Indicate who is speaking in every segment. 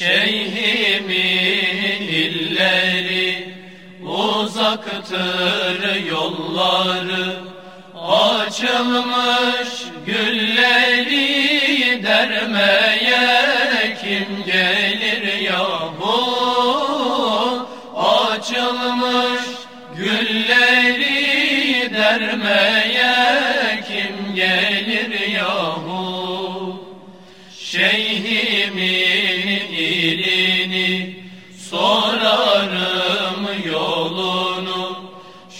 Speaker 1: Şeyhimin illeri uzaktır yolları. Açılmış gülleri dermeye kim gelir yahu Açılmış gülleri dermeye kim gelir yahu Şeyhimin ilini sorarım yolunu.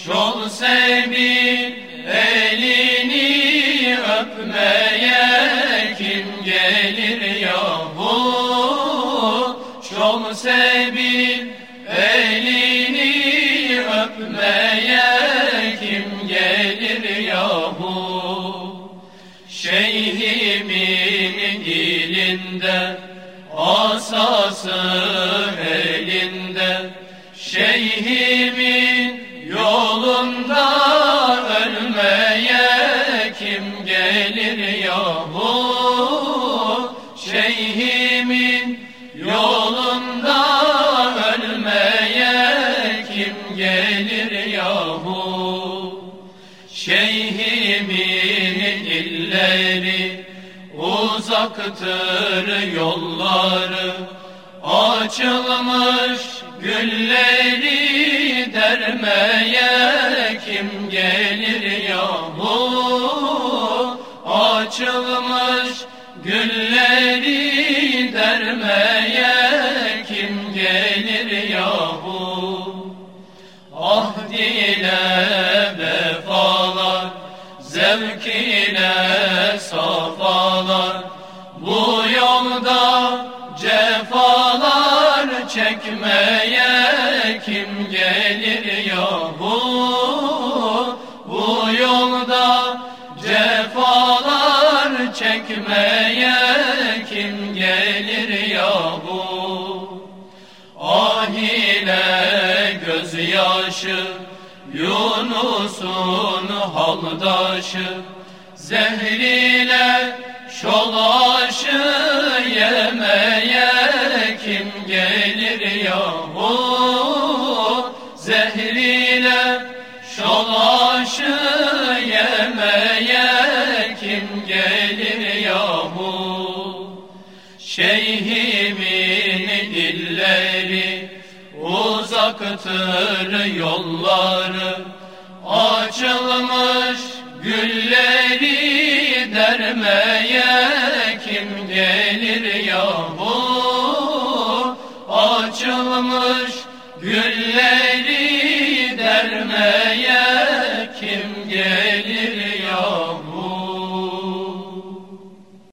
Speaker 1: Şol sebil elini öpmeye kim gelir yahu? Şol sebil elini öpmeye kim gelir yahu? Şeyhimin dilinde asası elinde. Şeyhimin yolunda ölmeye kim gelir yahu? Şeyhimin yolunda ölmeye kim gelir yahu? Şeyhimin illeri uzaktır yolları Açılmış gülleri dermeye kim gelir yahu? Açılmış gülleri dermeye kim gelir yahu? Ah dile vefalar Zevk ile safalar Bu yolda çekmeye kim gelir yahu Bu yolda cefalar çekmeye kim gelir yahu Ah ile gözyaşı Yunus'un haldaşı Zehriyle şolaşı yemeye şolaşı yemeye kim gelir yahu Şeyhimin illeri uzaktır yolları. Açılmış gülleri dermeye kim gelir yahu Açılmış gülleri